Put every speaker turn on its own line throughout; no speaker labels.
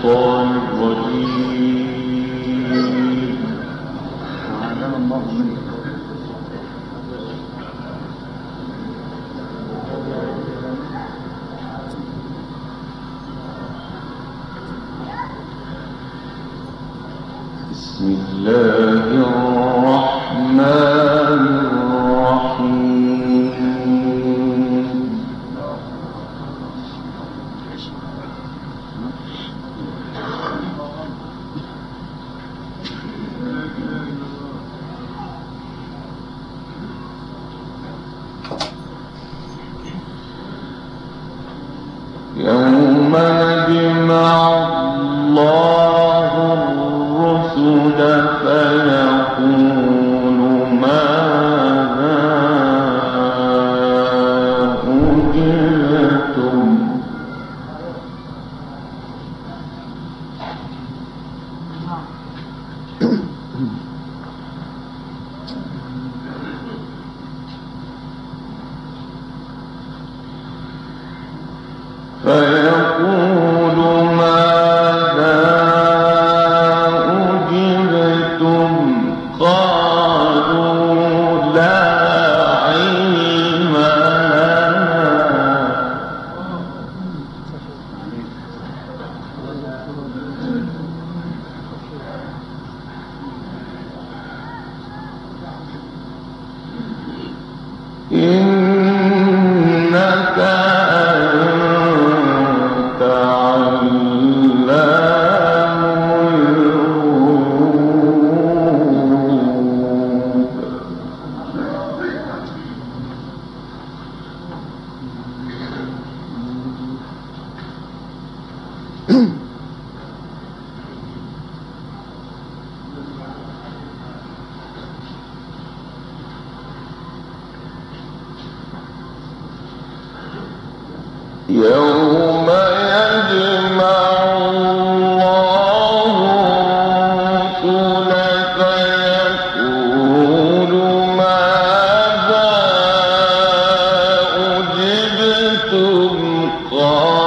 for فيقول قالوا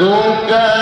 أيدتك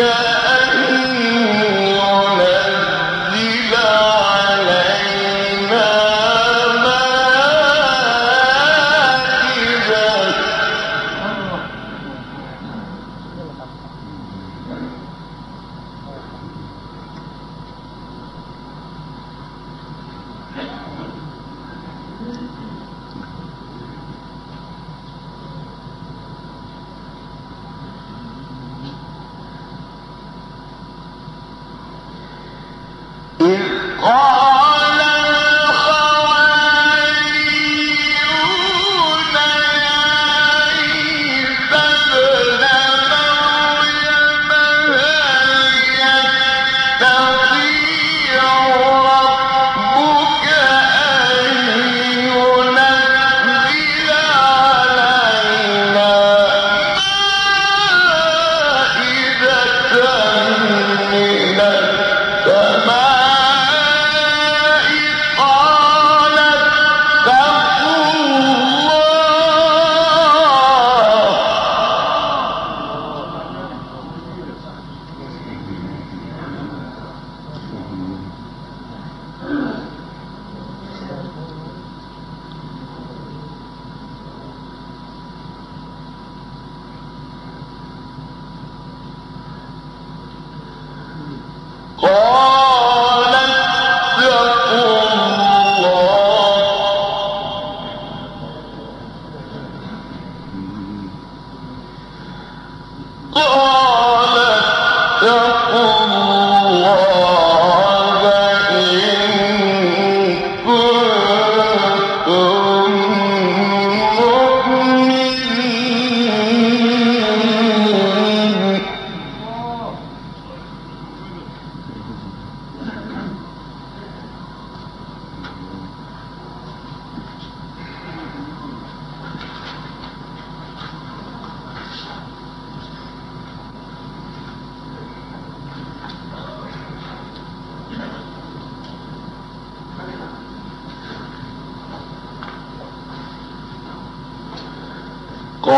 Yeah.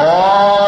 Amém.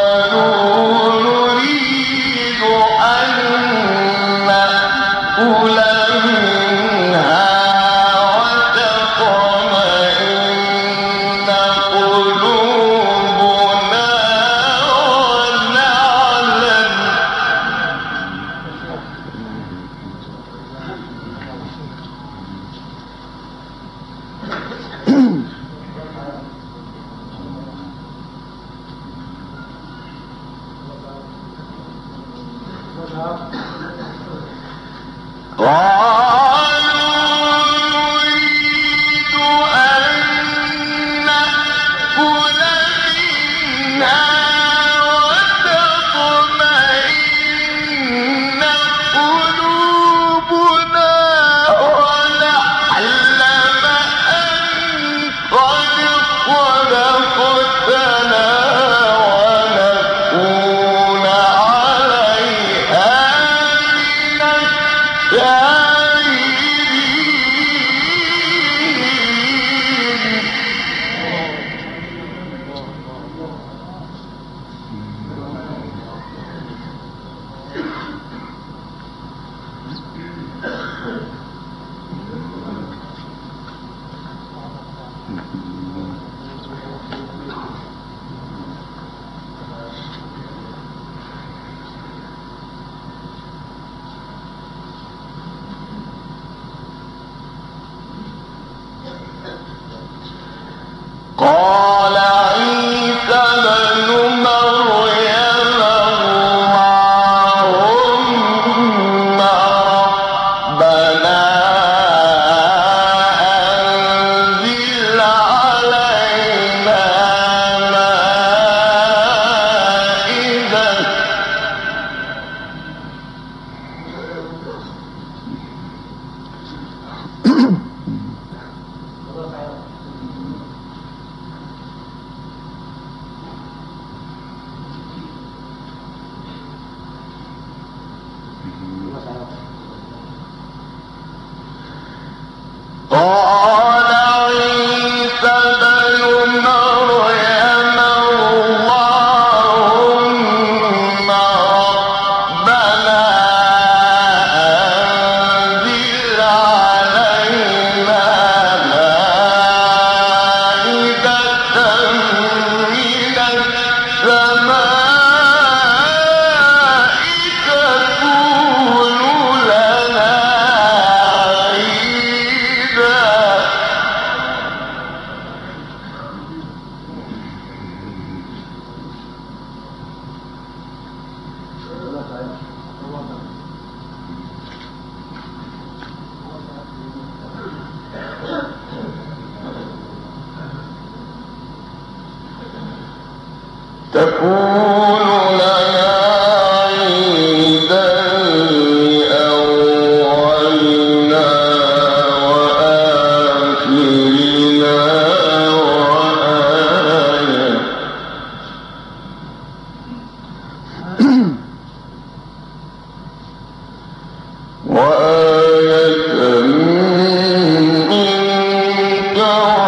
منك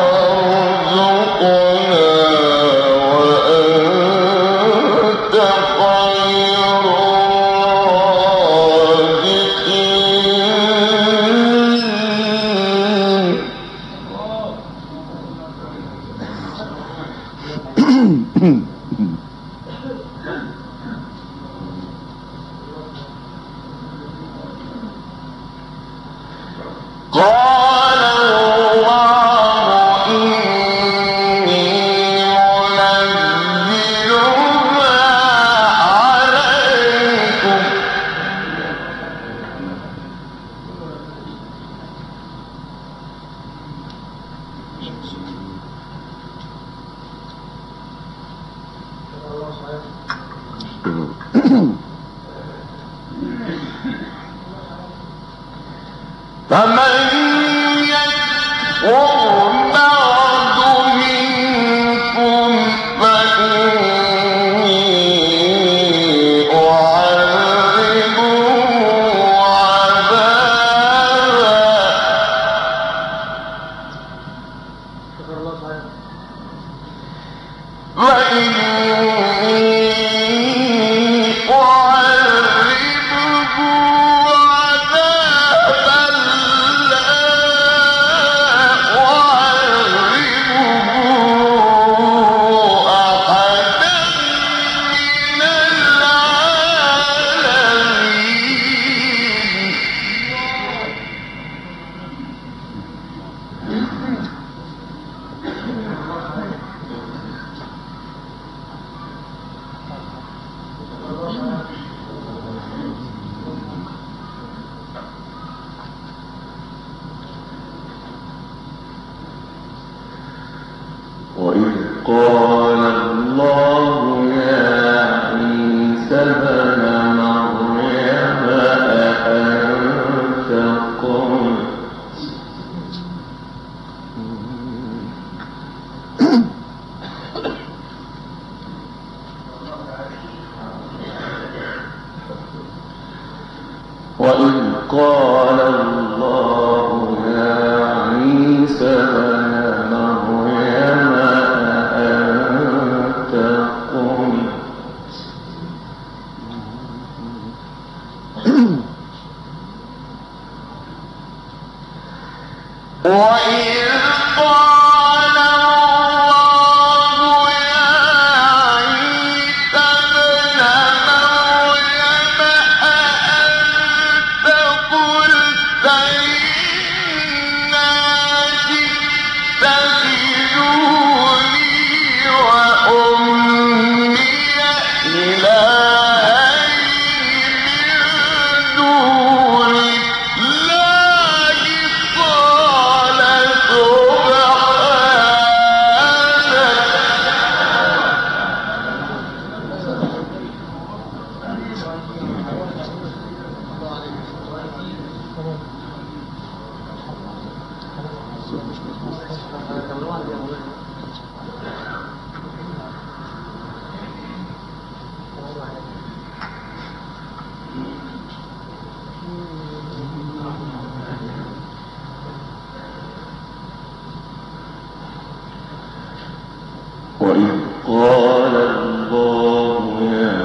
وإذ قال الله يا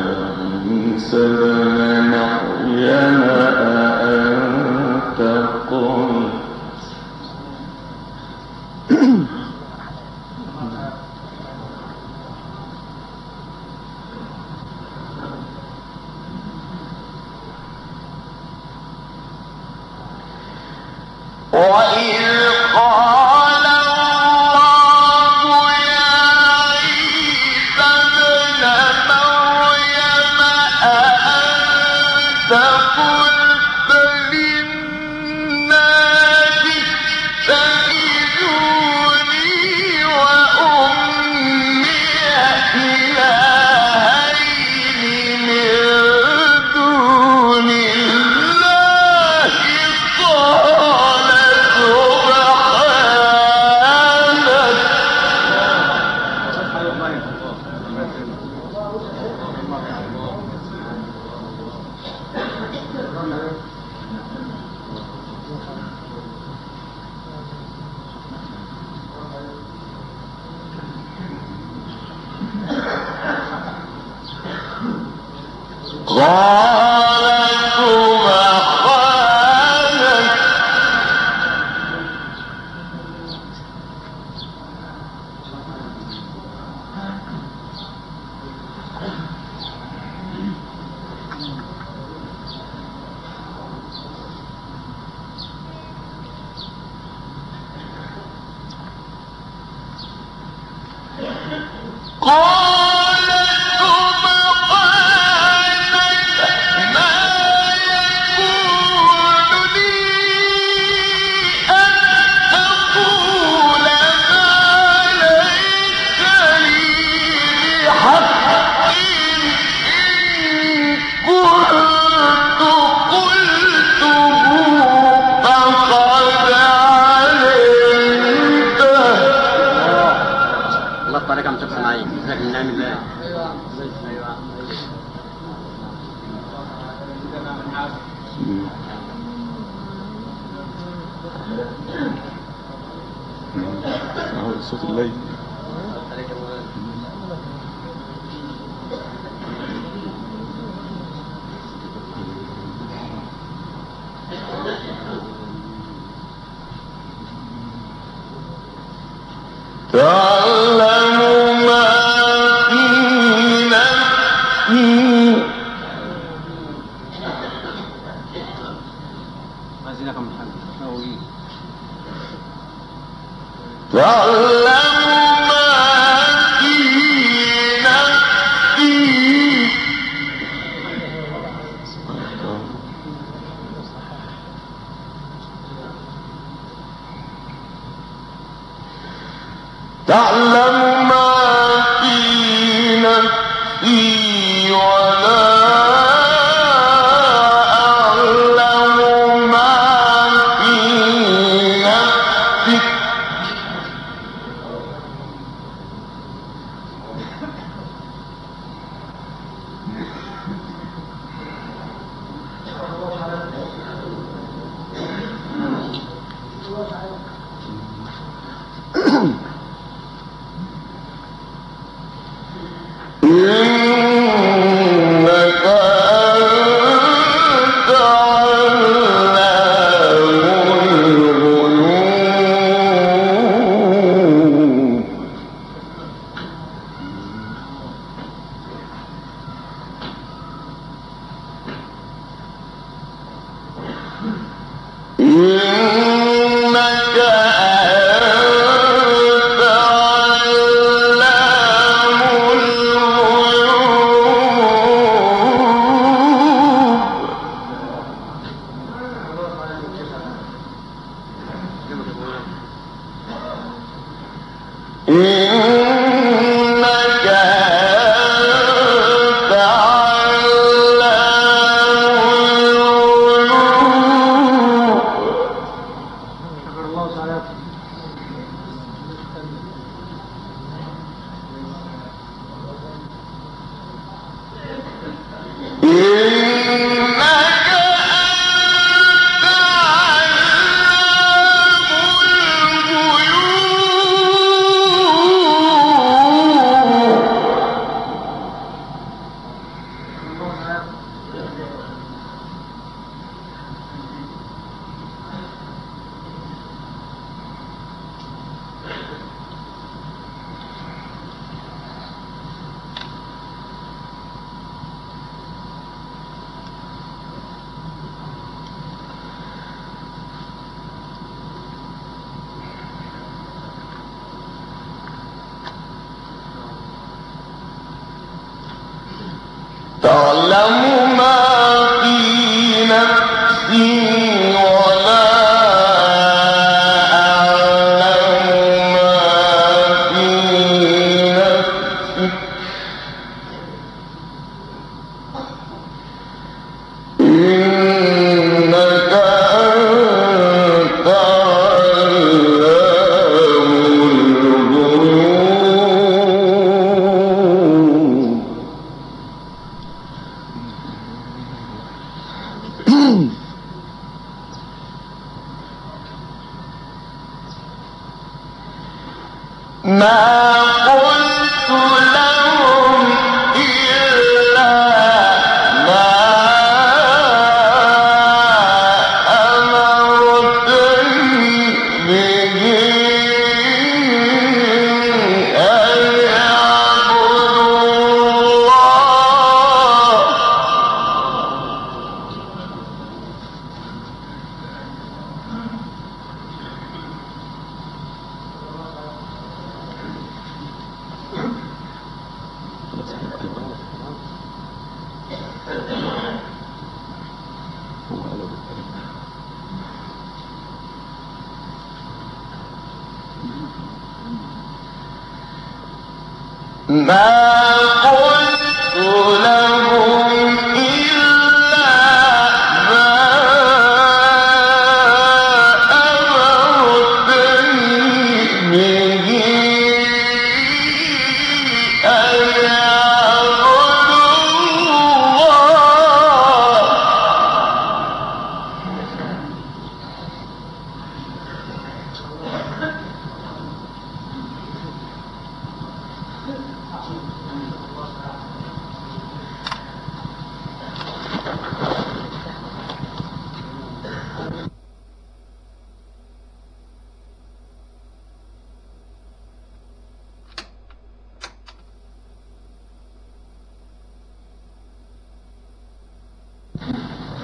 عيسى قال
أهو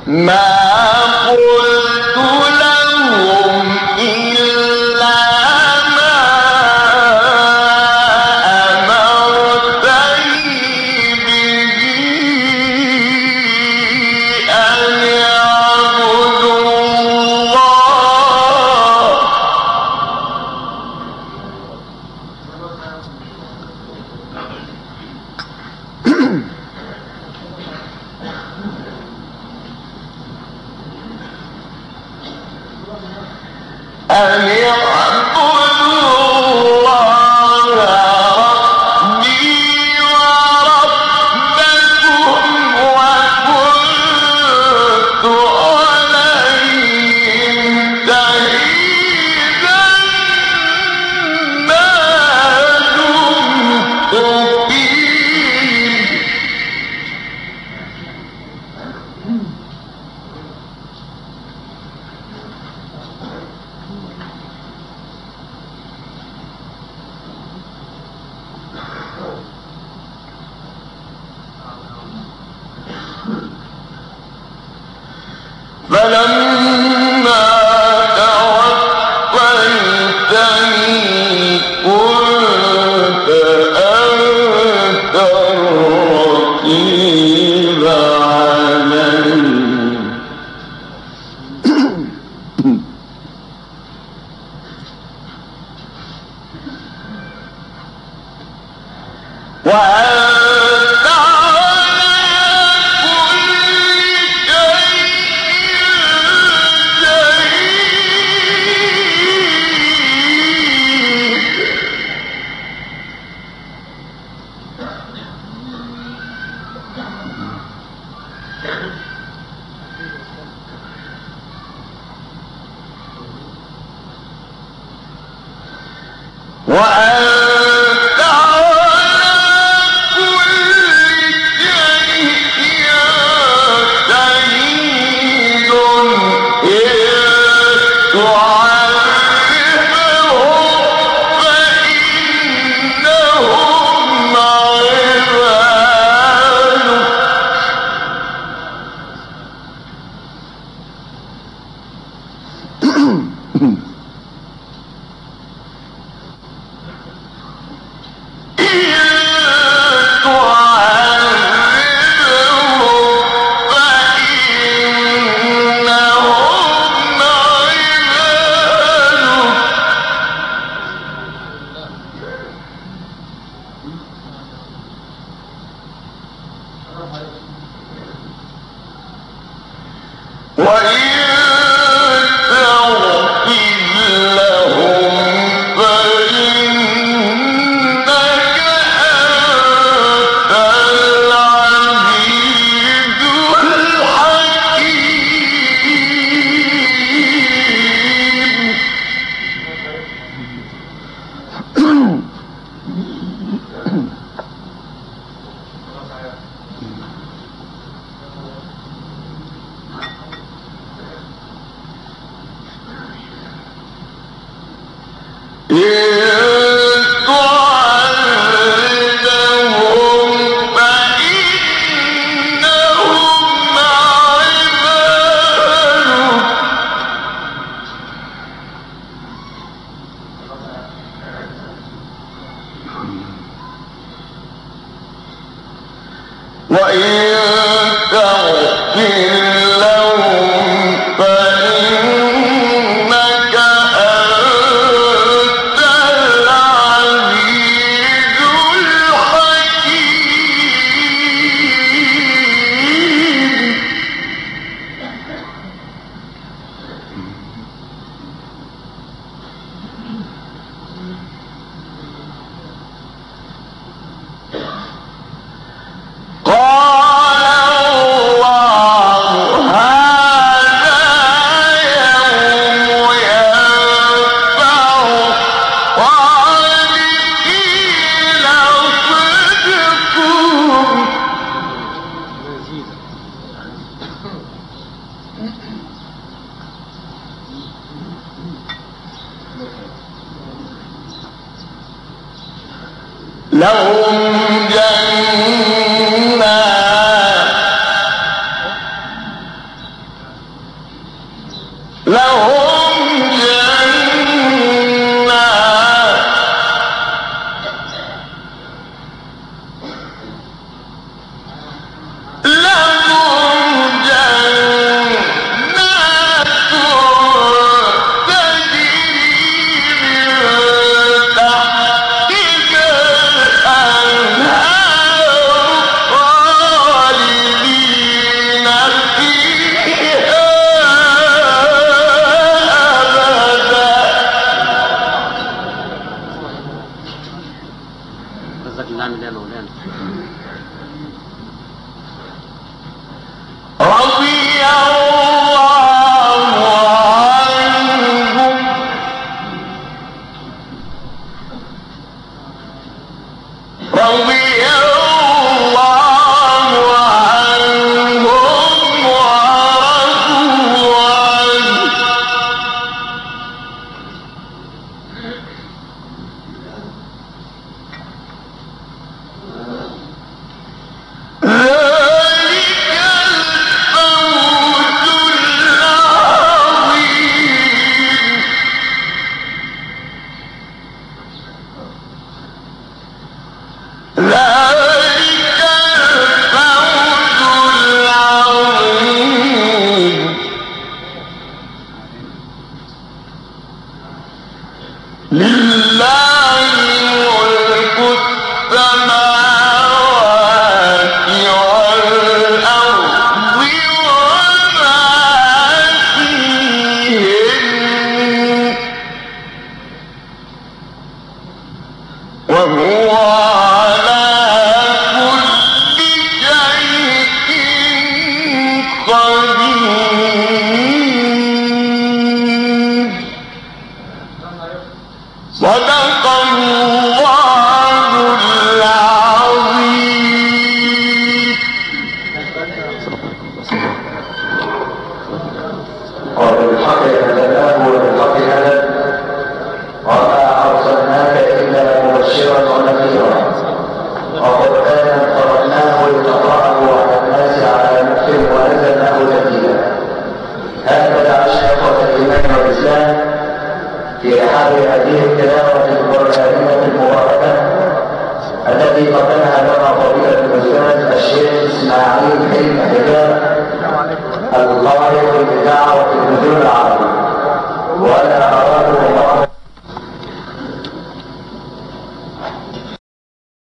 ما
أم